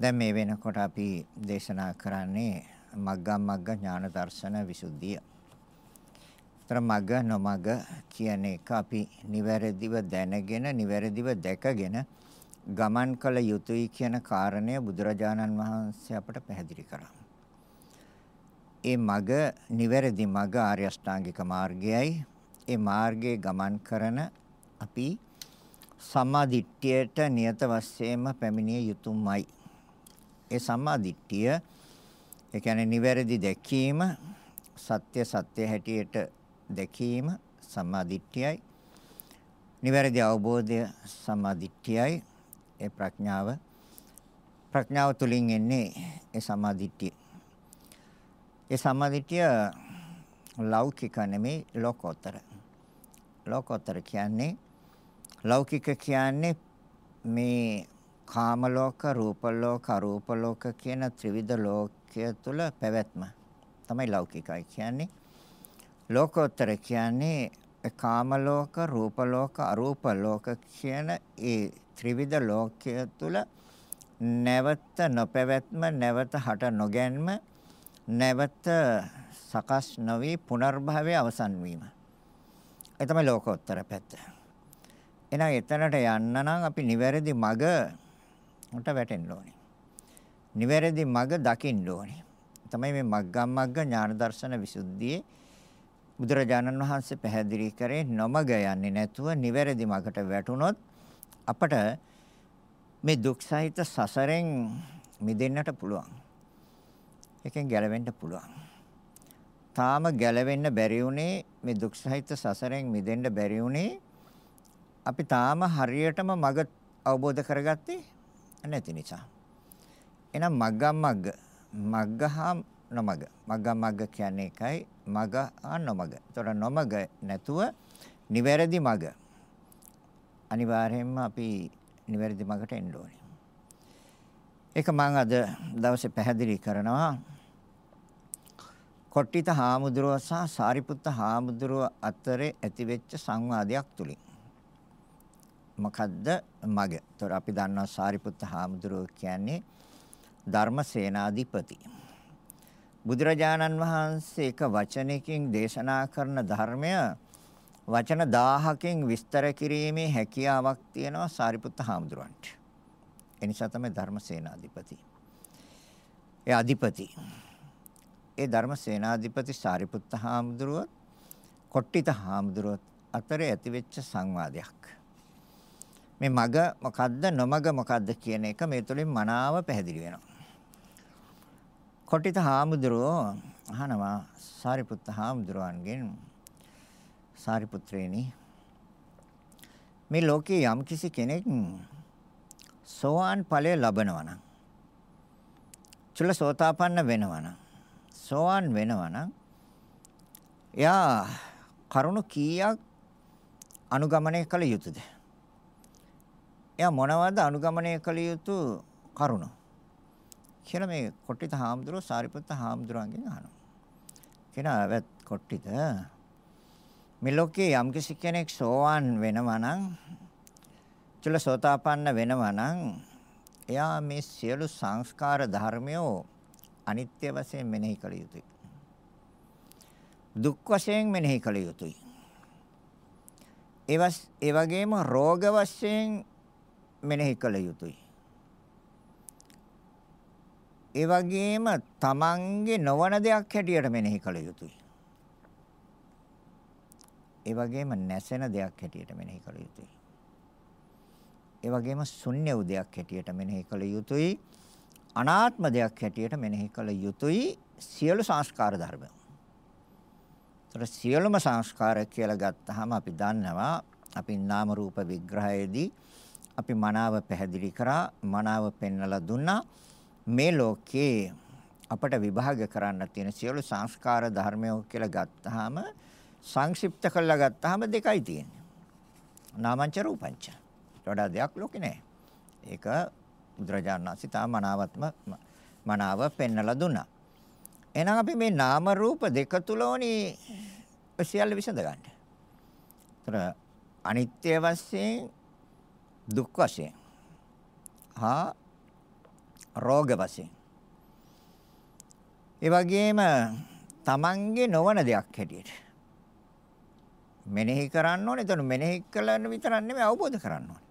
දැන් මේ වෙනකොට අපි දේශනා කරන්නේ මග්ගම් මග්ග ඥාන දර්ශන විසුද්ධිය. ତර මග නොමග කියන එක අපි නිවැරදිව දැනගෙන නිවැරදිව දැකගෙන ගමන් කළ යුතුයි කියන කාරණය බුදුරජාණන් වහන්සේ අපට පැහැදිලි කරා. ඒ මග නිවැරදි මග ආර්ය අෂ්ටාංගික මාර්ගයයි. ඒ මාර්ගයේ ගමන් කරන අපි සම්මා දිට්ඨියට නියත වශයෙන්ම පැමිණිය යුතුයමයි. ඒ සම්මා දිට්ඨිය ඒ කියන්නේ නිවැරදි දැකීම සත්‍ය සත්‍ය හැටියට දැකීම සම්මා දිට්ඨියයි. නිවැරදි අවබෝධය සම්මා දිට්ඨියයි. ඒ ප්‍රඥාව ප්‍රඥාව තුලින් එන්නේ ඒ සම්මා දිට්ඨිය. ඒ සම්මා දිට්ඨිය ලෞකික නෙමෙයි ලෝකෝත්තර. ලෝකෝත්තර කියන්නේ ලෞකික කියන්නේ මේ කාම ලෝක, රූප ලෝක, අරූප ලෝක කියන ත්‍රිවිධ ලෝකය තුල පැවැත්ම තමයි ලෞකිකයි කියන්නේ. ලෝකෝත්තර කියන්නේ කාම ලෝක, රූප ලෝක, අරූප ලෝක කියන ඒ ත්‍රිවිධ ලෝකය තුල නැවත නොපැවැත්ම, නැවත හට නොගැන්ම, නැවත සකස් නොවි පුනර්භවයේ අවසන් වීම. ඒ තමයි ලෝකෝත්තර පැත්ත. එහෙනම් එතනට යන්න නම් අපි නිවැරදි මඟ උන්ට වැටෙන්න ඕනේ. නිවැරදි මඟ දකින්න ඕනේ. තමයි මේ මග්ගම් මග්ග ඥාන දර්ශන විසුද්ධියේ බුදුරජාණන් වහන්සේ පැහැදිලි කරේ නොමග යන්නේ නැතුව නිවැරදි මඟට වැටුනොත් අපට මේ දුක් සහිත සසරෙන් මිදෙන්නට පුළුවන්. එකෙන් ගැලවෙන්න පුළුවන්. තාම ගැලවෙන්න බැරි වුණේ මේ දුක් සහිත සසරෙන් මිදෙන්න බැරි වුණේ අපි තාම හරියටම මඟ අවබෝධ කරගත්තේ නැති නිසා. එහෙනම් මග්ගම් මග්ග මග්ගහා නොමග. මග්ගම් මග්ග කියන්නේ එකයි මග හා නොමග. ඒතොර නොමග නැතුව නිවැරදි මග. අනිවාර්යයෙන්ම අපි නිවැරදි මගට එන්න ඕනේ. ඒක මම අද දවසේ පැහැදිලි කරනවා. කොට්ටිත හාමුදුරුව සහ සාරිපුත්ත හාමුදුරුව අතරේ ඇතිවෙච්ච සංවාදයක් තුලින් මොකද්ද මග? ඒතර අපි දන්නවා සාරිපුත්ත හාමුදුරුවෝ කියන්නේ ධර්මසේනාධිපති. බුදුරජාණන් වහන්සේ එක වචනයකින් දේශනා කරන ධර්මය වචන 1000කින් විස්තර කිරීමේ හැකියාවක් තියෙනවා සාරිපුත්ත හාමුදුරුවන්ට. ඒ නිසා තමයි ධර්මසේනාධිපති. ඒ අධිපති. ඒ ධර්මසේනාධිපති සාරිපුත්ත හාමුදුරුවෝ කොට්ටිත හාමුදුරුවෝ අතරේ ඇතිවෙච්ච සංවාදයක්. මේ මග මොකද්ද නොමග මොකද්ද කියන එක මේ තුලින් මනාව පැහැදිලි වෙනවා. කොටිත හාමුදුරුවෝ අහනවා සාරිපුත්ත හාමුදුරුවන්ගෙන් සාරිපුත්‍රේනි මේ ලෝකේ යම් කිසි කෙනෙක් සෝවාන් ඵලය ලබනවා නම් චුල්ල සෝතාපන්න වෙනවා නම් සෝවාන් වෙනවා නම් එයා කරුණු කීයක් අනුගමනය කළ යුතුද? එයා මොනවද අනුගමනය කළ යුතු කරුණ කියලා මේ කොට්ටිත හාමුදුරුවෝ සාරිපුත්ත හාමුදුරුවන්ගෙන් අහනවා. කියනවා "වැත් කොට්ටිත මේ ලෝකේ යම්කිසි කෙනෙක් සෝවාන් වෙනවා නම් චුල්ල සෝතාපන්න වෙනවා නම් එයා මේ සියලු සංස්කාර ධර්මයෝ අනිත්‍ය වශයෙන් මෙනෙහි කළ යුතුයි. දුක් වශයෙන් මෙනෙහි කළ යුතුයි. ඒ වගේම රෝග වශයෙන් මෙනෙහි කළ යුතුයි. ඒ වගේම තමන්ගේ නොවන දෙයක් හැටියට මෙනෙහි කළ යුතුයි. ඒ වගේම නැසෙන දෙයක් හැටියට මෙනෙහි කළ යුතුයි. ඒ වගේම ශුන්‍ය වූ දෙයක් හැටියට මෙනෙහි කළ යුතුයි. අනාත්ම දෙයක් හැටියට මෙනෙහි කළ යුතුයි සියලු සංස්කාර ධර්ම. ඒතර සියලුම සංස්කාර කියලා ගත්තාම අපි දන්නවා අපි නාම රූප විග්‍රහයේදී අපි මනාව පැහැදිලි කරා මනාව පෙන්වලා දුන්නා මේ ලෝකේ අපට විභාග කරන්න තියෙන සියලු සංස්කාර ධර්මයෝ කියලා ගත්තාම සංක්ෂිප්ත කරලා ගත්තාම දෙකයි තියෙන්නේ. නාමංච රූපංච. වඩා දෙයක් ලෝකේ නැහැ. ඒක බුදුරජාණන් වහන්සේ තා මනාවත්ම මනාව පෙන්වලා දුන්නා. එහෙනම් අපි මේ නාම රූප දෙක තුල ඕනි සියල්ල විසඳ ගන්න. ඒතර අනිත්‍ය වශයෙන් දුක් වශයෙන් හා රෝග වශයෙන්. ඒ වගේම තමන්ගේ නොවන දෙයක් හැටියට මෙනෙහි කරන්න ඕනේ. එතන මෙනෙහි කළන විතරක් නෙමෙයි අවබෝධ කරන්න ඕනේ.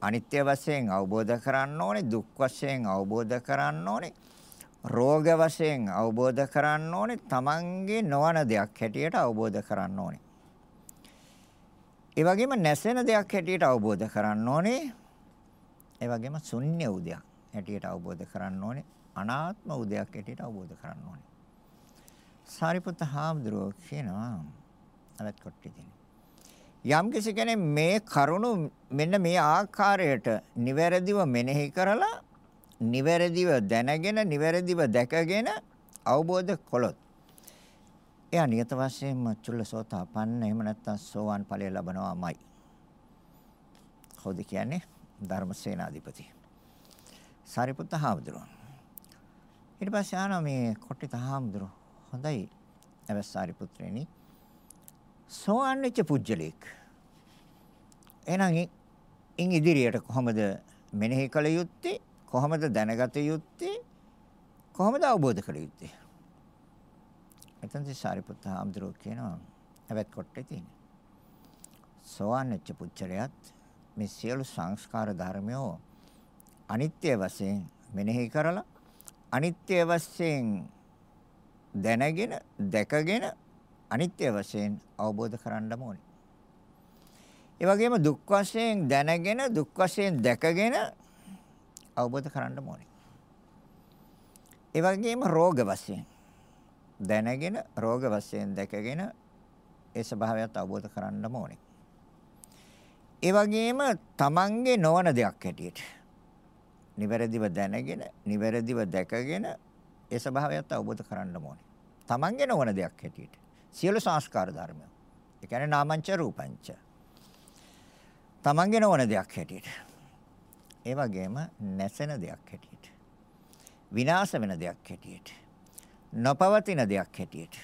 අනිත්‍ය වශයෙන් අවබෝධ කරන්න ඕනේ, දුක් වශයෙන් අවබෝධ කරන්න ඕනේ, රෝග වශයෙන් අවබෝධ කරන්න ඕනේ, තමන්ගේ නොවන දෙයක් හැටියට අවබෝධ කරන්න ඕනේ. ඒ වගේම නැසෙන දෙයක් හැටියට අවබෝධ කරන්න ඕනේ. ඒ වගේම ශුන්‍ය උදයක් හැටියට අවබෝධ කරන්න ඕනේ. අනාත්ම උදයක් හැටියට අවබෝධ කරන්න ඕනේ. සාරිපුත්ත හාමුදුරුවෝ කියනවා අලත් කොට්ටේ තියෙන. යම් කෙනෙක් මේ කරුණු මෙන්න මේ ආකාරයට නිවැරදිව මෙනෙහි කරලා නිවැරදිව දැනගෙන නිවැරදිව දැකගෙන අවබෝධ කළොත් එයා නියත වශයෙන්ම චුල්ලසෝතාපන්න එහෙම නැත්නම් සෝවාන් ඵලය ලබනවාමයි. කවුද කියන්නේ? ධර්මසේනාධිපති. සාරිපුත්ත හාමුදුරුවෝ. ඊට පස්සේ ආන මේ කොට්ටිත හාමුදුරුවෝ හොඳයි. අවස්සාරි පුත්‍රයනි. සෝවාන් වෙච්ච පුජ්‍යලෙක්. එහෙනම් ඉන් ඉදිරියට කොහොමද මෙනෙහි කළ යුත්තේ? කොහොමද දැනගත යුත්තේ? කොහොමද අවබෝධ කළ යුත්තේ? එතනදී සාරිපුත්ත හාමුදුරුවෝ කියනවා හැබැයි කොට්ටේ තියෙන. සෝවාන් වෙච්ච පුජ්‍යලයාත් මේ සියලු සංස්කාර ධර්මයෝ අනිත්‍ය වශයෙන් මෙනෙහි කරලා අනිත්‍ය වශයෙන් දැනගෙන දැකගෙන අනිත්‍ය වශයෙන් අවබෝධ කරගන්න ඕනේ. ඒ වගේම දුක් වශයෙන් දැනගෙන දුක් වශයෙන් දැකගෙන අවබෝධ කරගන්න ඕනේ. ඒ වගේම රෝග වශයෙන් දැනගෙන රෝග වශයෙන් දැකගෙන ඒ ස්වභාවයත් අවබෝධ කරගන්න ඕනේ. ඒ වගේම තමන්ගේ නොවන දෙයක් හැටියට නිවැරදිව දැනගෙන නිවැරදිව දැකගෙන ඒ ස්වභාවයත් අවබෝධ කරගන්න ඕනේ. තමන්ගේ නොවන දෙයක් හැටියට. සියලු සංස්කාර ධර්ම. ඒ කියන්නේ නාමංච රූපංච. තමන්ගේ නොවන දෙයක් හැටියට. ඒ වගේම නැසෙන දෙයක් හැටියට. විනාශ වෙන දෙයක් හැටියට. නොපවතින දෙයක් හැටියට.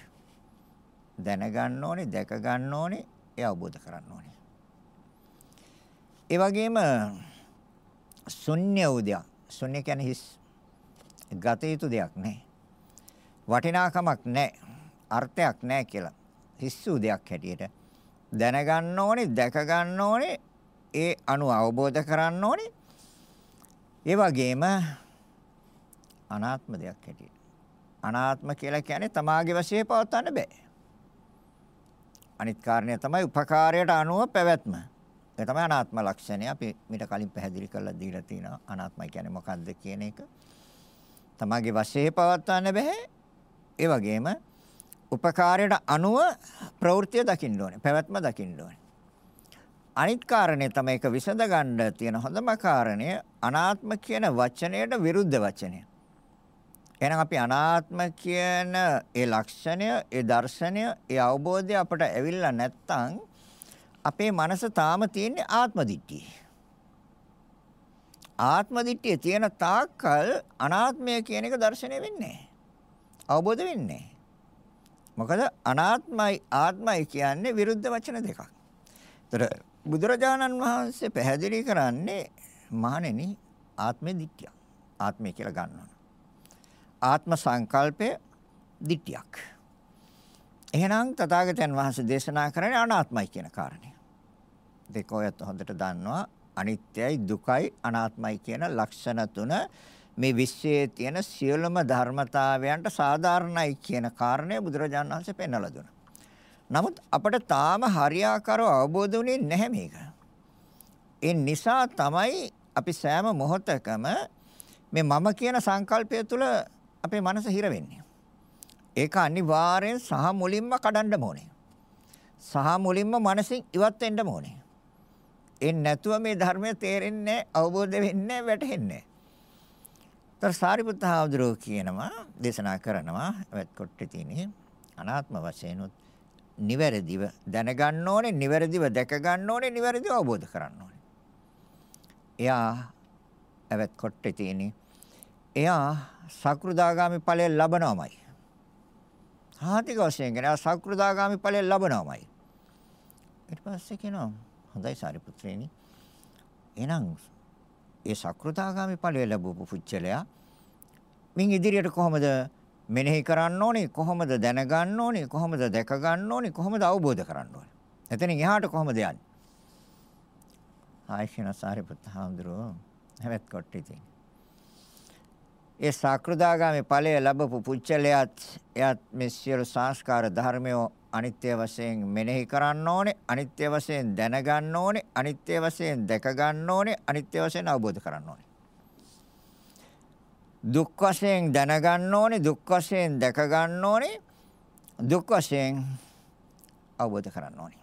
දැනගන්න ඕනේ, දැක ගන්න ඕනේ, ඒ අවබෝධ කරගන්න ඕනේ. ඒ වගේම ශුන්‍ය උදයක්. ශුන්‍ය කියන්නේ හිස් ගත යුතු දෙයක් නෑ. වටිනාකමක් නැහැ. අර්ථයක් නැහැ කියලා. හිස්සු දෙයක් හැටියට දැනගන්න ඕනේ, දැක ගන්න ඕනේ, ඒ අනු අවබෝධ කරන්න ඕනේ. ඒ වගේම අනාත්ම දෙයක් හැටියට. අනාත්ම කියලා කියන්නේ තමාගේ වශයෙන් පවත්වන්න බෑ. අනිත් කාරණය තමයි උපකාරයට අනුව පැවැත්ම. ඒ තමයි අනාත්ම ලක්ෂණය. අපි මීට කලින් පැහැදිලි කරලා දීලා තිනවා. අනාත්මයි කියන්නේ මොකක්ද කියන එක. තමාගේ වශයෙන් පවත්වන්න බෑ. ඒ වගේම උපකාරයට අනුව ප්‍රවෘත්තිය දකින්න ඕනේ. පැවැත්ම දකින්න ඕනේ. අනිත් කාරණේ තමයි ඒක විසඳ ගන්න තියෙන හොඳම කාරණය අනාත්ම කියන වචනයට විරුද්ධ වචනය. එහෙනම් අපි අනාත්ම කියන ඒ ලක්ෂණය, ඒ දර්ශනය, ඒ අවබෝධය අපට ඇවිල්ලා නැත්තම් අපේ මනස තාම තියෙන්නේ ආත්ම දිට්ඨිය. ආත්ම දිට්ඨිය තියෙන තාක්කල් අනාත්මය කියන එක දර්ශනය වෙන්නේ නැහැ. අවබෝධ වෙන්නේ මොකද අනාත්මයි ආත්මයි කියන්නේ විරුද්ධ වචන දෙකක්. ඒතර බුදුරජාණන් වහන්සේ පැහැදිලි කරන්නේ මහණෙනි ආත්මේ දිට්ඨිය. ආත්මය කියලා ගන්නවා. ආත්ම සංකල්පය දිට්ඨියක්. එහෙනම් තථාගතයන් වහන්සේ දේශනා කරන්නේ අනාත්මයි කියන කාරණය. දෙක ඔයත් හොඳට දන්නවා අනිත්‍යයි දුකයි අනාත්මයි කියන ලක්ෂණ තුන මේ විශ්වයේ තියෙන සියලුම ධර්මතාවයන්ට සාධාරණයි කියන කාරණය බුදුරජාණන් වහන්සේ පෙන්වලා දුන්නා. නමුත් අපට තාම හරියාකාරව අවබෝධ වෙන්නේ නැහැ මේක. ඒ නිසා තමයි අපි සෑම මොහොතකම මේ මම කියන සංකල්පය තුළ අපේ මනස හිර වෙන්නේ. ඒක අනිවාර්යෙන් සහ මුලින්ම කඩන්න ඕනේ. සහ මුලින්ම මනසින් ඉවත් වෙන්න ඕනේ. ඒ නැතුව මේ ධර්මය තේරෙන්නේ අවබෝධ වෙන්නේ වැටහෙන්නේ තර සාරිපුත්ත හාමුදුරුවෝ කියනවා දේශනා කරනවා වැත් කොට්ටේ තියෙන අනාත්ම වශයෙන් උත් නිවැරදිව දැනගන්න ඕනේ නිවැරදිව දැක ගන්න ඕනේ නිවැරදිව අවබෝධ කරන්න ඕනේ. එයා වැත් කොට්ටේ තියෙන එයා සක්‍රුදාගාමි ඵලය ලබනවමයි. ආතික වශයෙන් කියන සක්‍රුදාගාමි ඵලය ලබනවමයි. ඊට පස්සේ කියනවා හොඳයි සාරිපුත්‍රයනි. එහෙනම් ඒ සක්‍රදාගාමි ඵලය ලැබපු පුච්චලයා මින් ඉදිරියට කොහොමද මෙනෙහි කරන්න ඕනේ කොහොමද දැනගන්න ඕනේ කොහොමද දැක ගන්න ඕනේ කොහොමද අවබෝධ කරන්න ඕනේ එතනින් එහාට කොහොමද යන්නේ ආයිෂණ සාරිපුත් හාමුදුරුවෝ හැවත් කොට ඉතින් ඒ සක්‍රදාගාමි ඵලය ලැබපු පුච්චලයාත් එයාත් මේ සියලු සංස්කාර ධර්මය අනිත්‍ය වශයෙන් මෙනෙහි කරන්න ඕනේ අනිත්‍ය වශයෙන් දැනගන්න ඕනේ අනිත්‍ය වශයෙන් දැක ගන්න ඕනේ අනිත්‍ය වශයෙන් අවබෝධ කරන්න ඕනේ. දුක් වශයෙන් දැනගන්න ඕනේ දුක් වශයෙන් දැක ගන්න ඕනේ දුක් වශයෙන් අවබෝධ කරන්න ඕනේ.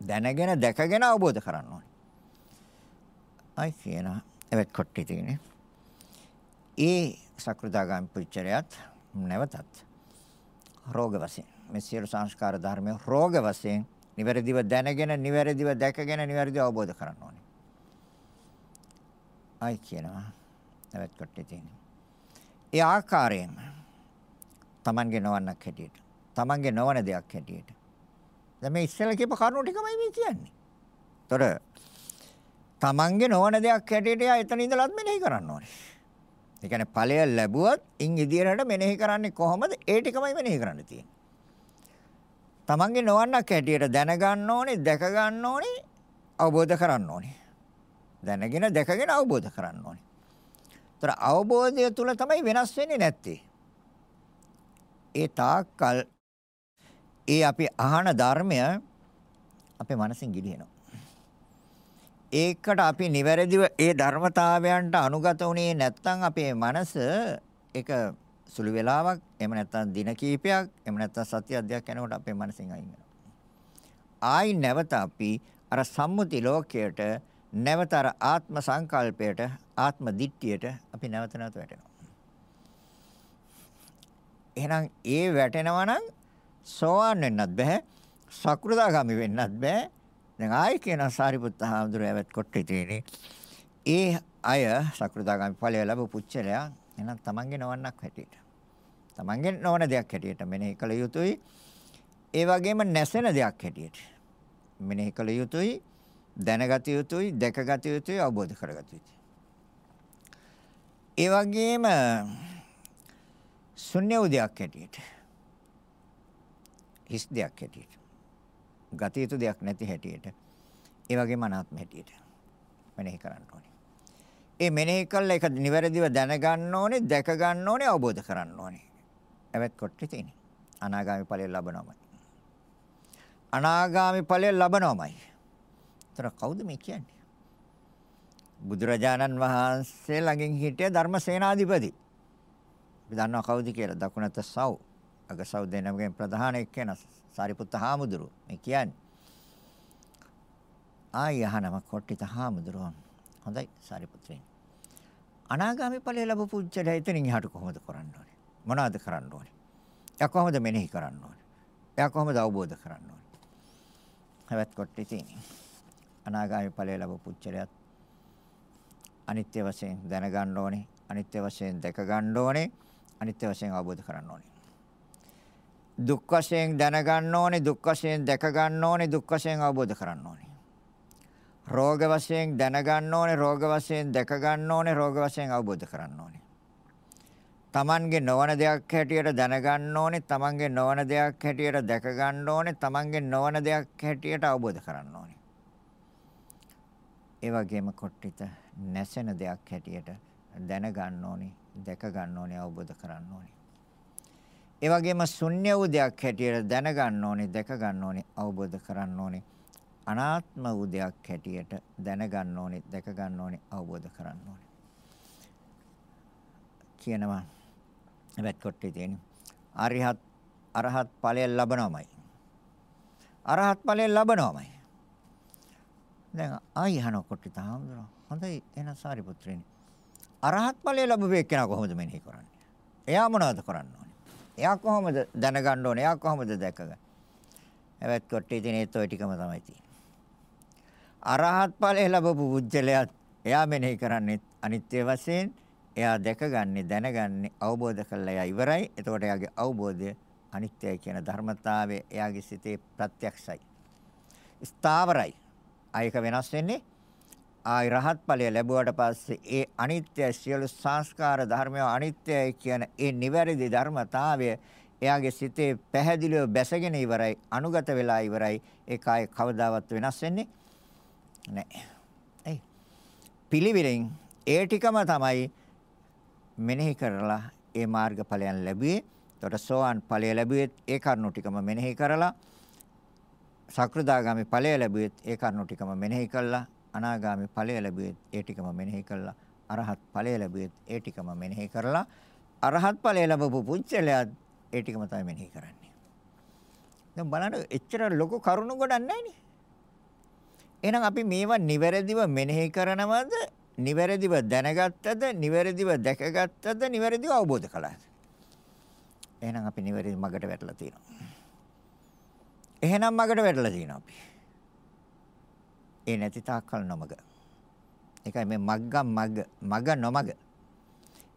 දැනගෙන දැකගෙන අවබෝධ කරන්න ඕනේ. අයි කියන එවත් කොට්ටි තියෙන්නේ. ඒ සකෘදාගාමි පුච්චරයත් නැවතත් රෝග වශයෙන් මේ සියලු සංස්කාර ධර්මය රෝග වශයෙන් නිවැරදිව දැනගෙන නිවැරදිව දැකගෙන නිවැරදිව අවබෝධ කරන්න ඕනේ. අයි කියනවා නැවත් කොටේ තියෙන. ඒ ආකාරයෙන්ම Tamange නොවන්නක් හැටියට. Tamange නොවන දෙයක් හැටියට. දැන් මේ ඉස්සෙල්ලා කියපු කරුණු ටිකමයි මේ කියන්නේ. ତොර Tamange නොවන දෙයක් හැටියට යා එතන ඉඳලත් මෙනෙහි කරන්න ඕනේ. ඒ කියන්නේ ඵලය ලැබුවත් ඉන් ඉදිරියට මෙනෙහි කරන්නේ කොහොමද? ඒ ටිකමයි මෙනෙහි කරන්න තියෙන්නේ. Tamange නොවන්නක් හැටියට දැනගන්න ඕනේ, දැක ගන්න ඕනේ, අවබෝධ කරන්න ඕනේ. දැනගෙන දැකගෙන අවබෝධ කරන්න ඕනේ. ତර අවබෝධය තුල තමයි වෙනස් වෙන්නේ නැත්තේ. ඒ තාක්කල් ඒ අපි අහන ධර්මය අපේ මනසින් ගිලිනවා. ඒකට අපි නිවැරදිව ඒ ධර්මතාවයන්ට අනුගත වුණේ නැත්නම් අපේ මනස ඒක සුළු වෙලාවක් එහෙම නැත්නම් දින කීපයක් එහෙම නැත්නම් සතිය අධ්‍යයක් යනකොට අපේ මනසින් අයින් වෙනවා. ආයි නැවත අපි අර සම්මුති ලෝකයට නැවත අර ආත්ම සංකල්පයට ආත්ම දිට්ඨියට අපි නැවත නැවත වැටෙනවා. එහෙනම් ඒ වැටෙනවා නම් සෝවාන් වෙන්නත් බෑ සකෘදාගාමි වෙන්නත් බෑ දැන් ආයි කියන සාරිපුත්ත හාමුදුරුවෝ ඇවත් කොට්ටේ තියෙන්නේ ඒ අය සකෘදාගාමි ඵලය ලැබු පුච්චලයා එහෙනම් තමන්ගේ නොවන්නක් හැටියට. තමන්ගේ නොවන දෙයක් හැටියට මෙනෙහි කළ යුතුයි. ඒ වගේම නැසෙන දෙයක් හැටියට මෙනෙහි කළ යුතුයි දැනගත යුතුයි දැකගත යුතුයි අවබෝධ කරගත යුතුයි. ඒ වගේම ශුන්‍ය උදයක් හැටියට හිස් දෙයක් හැටියට ගත යුතු දෙයක් නැති හැටියට ඒ වගේම අනාත්ම හැටියට මෙනෙහි කරන්න ඕනේ. ඒ මෙනෙහි කළා ඒක නිවැරදිව දැනගන්න ඕනේ, දැක ගන්න ඕනේ, අවබෝධ කරන්න ඕනේ. එවත් කොට්ටේ තියෙන්නේ. අනාගාමි ඵලය ලබනවමයි. අනාගාමි ඵලය ලබනවමයි. ତර කවුද මේ කියන්නේ? බුදුරජාණන් වහන්සේ ළඟින් හිටිය ධර්මසේනාධිපති. අපි දන්නවා කවුද කියලා. දකුණත සව්. අගසව් දෙනමගෙන් ප්‍රධාන එක්කෙනා සාරිපුත්ත හාමුදුරුව. මේ කියන්නේ. ආය අහනම කොට්ටිත හාමුදුරුවන්. හොඳයි සාරිපුත්‍රයන්. අනාගාමී ඵලය ලැබපු උච්චය එතනින් එහාට කොහොමද කරන්න ඕනේ? මොනවද කරන්න ඕනේ? එයා කොහොමද මෙනෙහි කරන්න ඕනේ? එයා කොහොමද අවබෝධ කරන්න ඕනේ? හැවත් කොට්ටි තියෙන්නේ. අනාගාමී ඵලය ලැබපු උච්චයත් අනිත්‍ය වශයෙන් දැනගන්න ඕනේ අනිත්‍ය වශයෙන් දැක ගන්න ඕනේ අනිත්‍ය වශයෙන් අවබෝධ කරන්න ඕනේ දුක් වශයෙන් දැනගන්න ඕනේ දුක් වශයෙන් දැක ගන්න ඕනේ දුක් වශයෙන් අවබෝධ කරන්න ඕනේ. රෝග වශයෙන් දැනගන්න ඕනේ රෝග වශයෙන් දැක ගන්න ඕනේ රෝග වශයෙන් අවබෝධ කරන්න ඕනේ. තමන්ගේ නොවන දෙයක් හැටියට දැනගන්න ඕනේ තමන්ගේ නොවන දෙයක් හැටියට දැක ගන්න ඕනේ තමන්ගේ නොවන දෙයක් හැටියට අවබෝධ කරන්න ඕනේ. ඒ වගේම කොට්ටිත නැසෙන දෙයක් හැටියට දැනගන්න ඕනේ, දැක ගන්න ඕනේ, අවබෝධ කරන්න ඕනේ. ඒ වගේම ශුන්‍ය වූ දෙයක් හැටියට දැනගන්න ඕනේ, දැක ගන්න ඕනේ, අවබෝධ කරන්න ඕනේ. අනාත්ම වූ දෙයක් හැටියට දැනගන්න ඕනේ, දැක ගන්න ඕනේ, අවබෝධ කරන්න ඕනේ. කියනවා වැත් කොට්ටේ තියෙන. අරිහත් අරහත් ඵලය ලබනවමයි. අරහත් ඵලය ලබනවමයි. දැන් ආයි අහන කොට්ටිත හාමුදුරුවෝ හොඳයි එහෙනම් සාරිපුත්‍රයනි. අරහත් ඵලය ලැබුව එක්කෙනා කොහොමද මෙනෙහි කරන්නේ? එයා මොනවද කරන්න ඕනේ? එයා කොහොමද දැනගන්න ඕනේ? එයා කොහොමද දැකගන්නේ? හැබැයි කොට්ටේ තියෙන ඒත් ඔය ටිකම තමයි තියෙන්නේ. අරහත් ඵලය ලැබපු පුජ්‍යලයා එයා මෙනෙහි කරන්නේ අනිත්‍ය වශයෙන් එයා දැකගන්නේ දැනගන්නේ අවබෝධ කරලා එයා ඉවරයි. එතකොට එයාගේ අවබෝධය අනිත්‍යයි කියන ධර්මතාවය එයාගේ සිතේ ප්‍රත්‍යක්ෂයි. ස්ථාවරයි. ආයක වෙනස් වෙන්නේ ආයි රහත් ඵලය ලැබුවට පස්සේ ඒ අනිත්‍ය සියලු සංස්කාර ධර්මය අනිත්‍යයි කියන ඒ නිවැරදි ධර්මතාවය එයාගේ සිතේ පැහැදිලිව බැසගෙන ඉවරයි අනුගත වෙලා ඉවරයි ඒ කාය කවදාවත් වෙනස් වෙන්නේ නැහැ. ඒ පිළිවිලෙන් ඒ ටිකම තමයි මෙනෙහි කරලා ඒ මාර්ගඵලයන් ලැබුවේ. එතකොට සෝවාන් ඵලය ලැබුවෙත් ඒ කරුණු ටිකම මෙනෙහි කරලා සක්‍රදාගාමි ඵලය ලැබුවෙත් ඒ කරුණු ටිකම මෙනෙහි කළා. අනාගාමි ඵලය ලැබුවෙත් ඒ ටිකම මෙනෙහි කළා. අරහත් ඵලය ලැබුවෙත් ඒ ටිකම මෙනෙහි කරලා අරහත් ඵලය ලැබපු පුච්චලයා ඒ ටිකම තමයි මෙනෙහි කරන්නේ. දැන් බලන්න එච්චර ලොකු කරුණු ගොඩක් නැහැ එහෙනම් අපි මේවා නිවැරදිව මෙනෙහි කරනවද? නිවැරදිව දැනගත්තද? නිවැරදිව දැකගත්තද? නිවැරදිව අවබෝධ කළාද? එහෙනම් අපි නිවැරදි මගට වැටලා තියෙනවා. එහෙනම් මගට වැටලා තියෙනවා අපි. ඒ නැති තාක්කල් නොමග. ඒකයි මේ මග්ගම් මග්ග මග නොමග.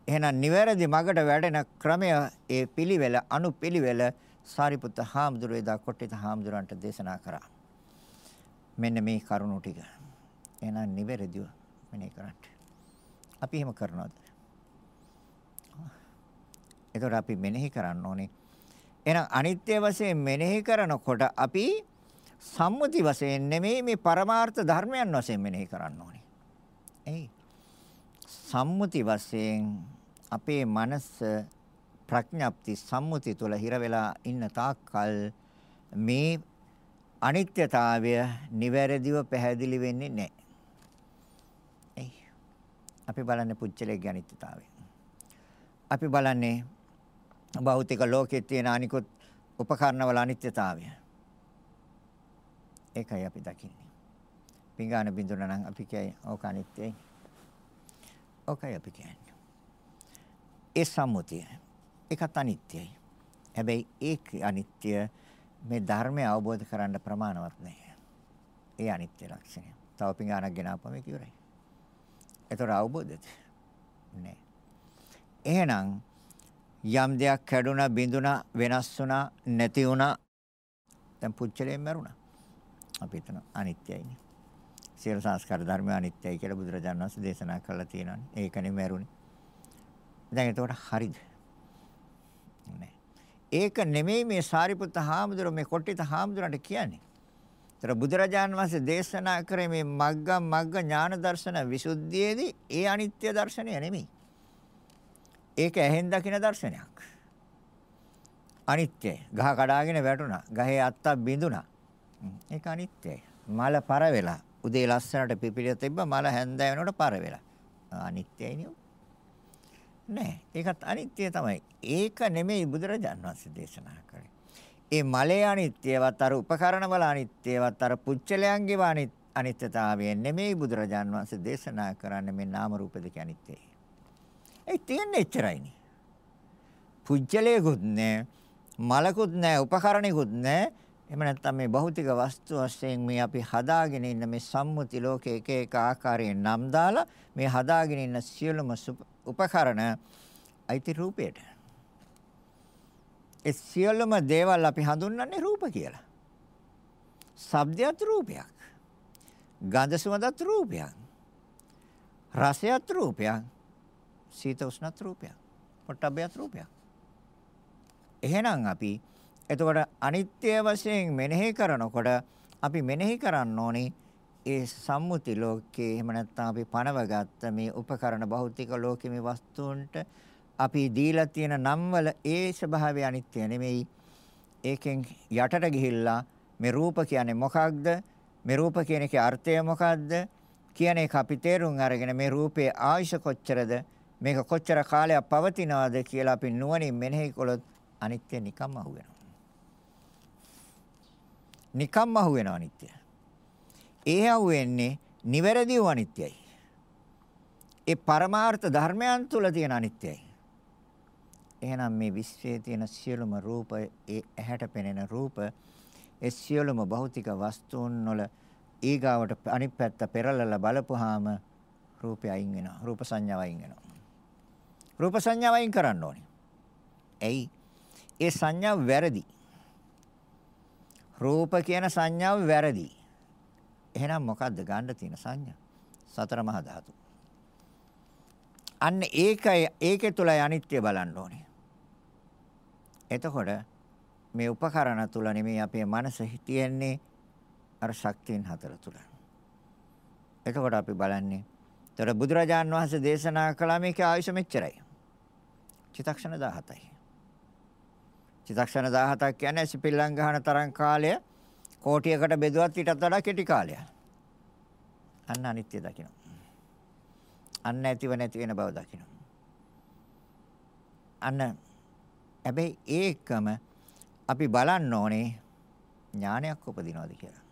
එහෙනම් නිවැරදි මගට වැඩෙන ක්‍රමය ඒ පිළිවෙල අනුපිළිවෙල සාරිපුත්ත හාමුදුරුවෝ දා කොට්ටිත හාමුදුරන්ට දේශනා කරා. මෙන්න මේ කරුණු ටික. එහෙනම් නිවැරදිව මෙනේ කරන්න. අපි එහෙම කරනවද? එතකොට අපි මෙනෙහි කරන්න ඕනේ. එහෙනම් අනිත්‍ය වශයෙන් මෙනෙහි කරනකොට අපි සම්මුති වශයෙන් නෙමෙයි මේ පරමාර්ථ ධර්මයන් වශයෙන් මෙනෙහි කරන්න ඕනේ. එයි. සම්මුති වශයෙන් අපේ මනස ප්‍රඥප්ති සම්මුති තුළ හිර වෙලා ඉන්න තාක්කල් මේ අනිත්‍යතාවය නිවැරදිව පැහැදිලි වෙන්නේ නැහැ. එයි. අපි බලන්නේ පුච්චලයේ අනිත්‍යතාවය. අපි බලන්නේ භෞතික ලෝකයේ තියෙන අනිකුත් උපකරණවල අනිත්‍යතාවය. ඒකයි අපි දකින්නේ. පිඟාන බිඳුන නම් අපි කියයි ඕක අනිත්‍යයි. ඕකයි අපි කියන්නේ. ඒ සම්මුතිය. ඒකත් අනිත්‍යයි. හැබැයි ඒක අනිත්‍ය මේ ධර්මය අවබෝධ කරන්න ප්‍රමාණවත් නැහැ. ඒ අනිත්‍ය ලක්ෂණය. තව පිඟානක් ගෙනාපම ඒක ඉවරයි. ඒතර අවබෝධද? නෑ. එහෙනම් යම් දෙයක් කැඩුනා බිඳුනා වෙනස් වුණා නැති වුණා දැන් පුච්චලයෙන් මැරුණා අපි හිතන අනිත්‍යයිනේ සියලු සංස්කාර ධර්ම අනිත්‍යයි කියලා බුදුරජාණන් වහන්සේ දේශනා කළා තියෙනවානේ ඒකනේ මැරුණේ දැන් එතකොට හරිද නෑ ඒක නෙමෙයි මේ සාරිපුත්ත හාමුදුරුවෝ මේ කොට්ටිත හාමුදුරන්ට කියන්නේ ତර බුදුරජාණන් වහන්සේ දේශනා කරේ මේ මග්ග මග්ග ඥාන දර්ශන විසුද්ධියේදී ඒ අනිත්‍ය දර්ශනය නෙමෙයි ඒක ඇහෙන් දකින දර්ශනයක්. අනිත්‍යයි. ගහ කඩාගෙන වැටුණා. ගහේ අත්තක් බිඳුණා. ඒක අනිත්‍යයි. මල පර වෙලා. උදේ ලස්සනට පිපිලිය තිබ්බ මල හැන්දෑ වෙනකොට පර වෙලා. අනිත්‍යයි නේ. නෑ. ඒකත් අනිත්‍ය තමයි. ඒක නෙමෙයි බුදුරජාණන් වහන්සේ දේශනා කරේ. ඒ මලේ අනිත්‍යවත් අර උපකරණ වල අනිත්‍යවත් අර පුච්චලයන්ගේ අනිත්‍යතාවය නෙමෙයි බුදුරජාණන් වහන්සේ දේශනා කරන්නේ මේ නාම රූප දෙක අනිත්‍යයි. ඒ තියන්නේ එච්චරයිනේ. පුජ්‍යලයකුත් නැහැ, මලකුත් නැහැ, උපකරණිකුත් නැහැ. එහෙම නැත්නම් මේ භෞතික වස්තු වශයෙන් මේ අපි හදාගෙන ඉන්න මේ සම්මුති ලෝකයේ එක එක ආකාරයෙන් නම් දාලා මේ හදාගෙන ඉන්න සියලුම උපකරණ අයිති රූපයට. ඒ සියලුම දේවල් අපි හඳුන්වන්නේ රූප කියලා. ශබ්දයත් රූපයක්. ගන්ධ සුවඳත් රූපයක්. රසයත් රූපයක්. සීත උෂ්ණත් රූපයක්. පොට්ටබ්බයත් රූපයක්. එහෙනම් අපි එතකොට අනිත්‍ය වශයෙන් මෙනෙහි කරනකොට අපි මෙනෙහි කරන්න ඕනේ ඒ සම්මුති ලෝකේ එහෙම නැත්නම් අපි පනවගත්ත මේ උපකරණ භෞතික ලෝකෙ මේ වස්තුන්ට අපි දීලා තියෙන නම්වල ඒ ස්වභාවය අනිත්‍ය නෙමෙයි. ඒකෙන් යටට ගිහිල්ලා මේ රූප කියන්නේ මොකක්ද? මේ රූප කියන එකේ අර්ථය මොකක්ද? කියන එක අපි තේරුම් අරගෙන මේ රූපේ ආයුෂ කොච්චරද? මේක කොච්චර කාලයක් පවතිනවද කියලා අපි නුවණින් මෙනෙහි කළොත් අනිත්‍ය නිකම්ම අහු වෙනවා. නිකම්ම අහු වෙනවා අනිත්‍ය. ඒ අහු වෙන්නේ නිවැරදිව අනිත්‍යයි. ඒ පරමාර්ථ ධර්මයන් තුල තියෙන අනිත්‍යයි. එහෙනම් මේ විශ්වයේ තියෙන සියලුම රූප ඒ ඇහැට පෙනෙන රූප ඒ සියලුම භෞතික වස්තුන් වල ඊගාවට අනිත් පැත්ත පෙරලලා බලපුවාම රූපය අයින් වෙනවා. රූප සංඥාව අයින් වෙනවා. රූප සංඥාව අයින් කරන්න ඕනේ. ඇයි? ඒ සංඥාව වැරදි. රූප කියන සංඥාව වැරදි. එහෙනම් මොකද්ද ගන්න තියෙන සංඥා? සතර මහා ධාතු. අන්න ඒකයි ඒකේ තුලයි අනිත්‍ය බලන්න ඕනේ. එතකොට මේ උපකරණ තුල නෙමෙයි අපේ මනස හිටියන්නේ අර ශක්තියන් හතර තුල. එතකොට අපි බලන්නේ තොර බුදුරජාන් වහන්සේ දේශනා කළා මේකේ ආයුෂ මෙච්චරයි. චිතක්ෂණ 17යි. චිතක්ෂණ 17ක් කියන්නේ සිපිල්ලම් ගහන තරම් කාලය කෝටියකට බෙදුවත් ඊටත් වඩා කෙටි කාලයක්. අන්න අනිත්‍ය දකින්න. අන්න ඇතිව නැති වෙන බව දකින්න. අන්න හැබැයි ඒකම අපි බලන්න ඕනේ ඥානයක් උපදිනවද කියලා.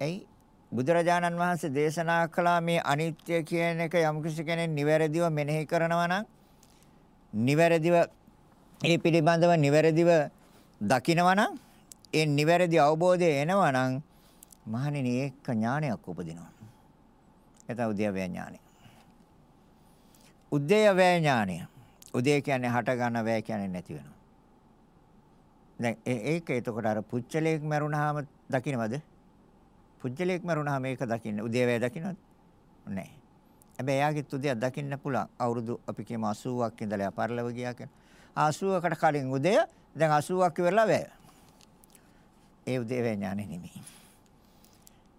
එයි බුදුරජාණන් වහන්සේ දේශනා කළා මේ අනිත්‍ය කියන එක යම් කෙනෙක් නිවැරදිව මෙනෙහි කරනවා නම් නිවැරදිව ඒ පිළිබඳව නිවැරදිව දකිනවා නම් ඒ නිවැරදි අවබෝධය එනවා නම් මහණෙනි ඒක ඥානයක් උපදිනවා. එතන උද්‍යවය ඥානය. උද්‍යවය ඥානය. උදේ කියන්නේ හට ගන්න වැය කියන්නේ නැති වෙනවා. දැන් ඒක එතකොට අර පුච්චලයක් මරුණාම දකින්නවද? පුච්චලයක් මරුණාම ඒක දකින්න උදේවැය දකින්නවද? නැහැ. හැබැයි එයාගෙත් උදයක් දකින්න පුළුවන්. අවුරුදු අපි කියමු 80ක් ඉඳලා පරලව ගියා කියන. 80කට කලින් උදය දැන් 80ක් ඉවරලා වැය. ඒ උදේවැය ඥානෙ නෙමෙයි.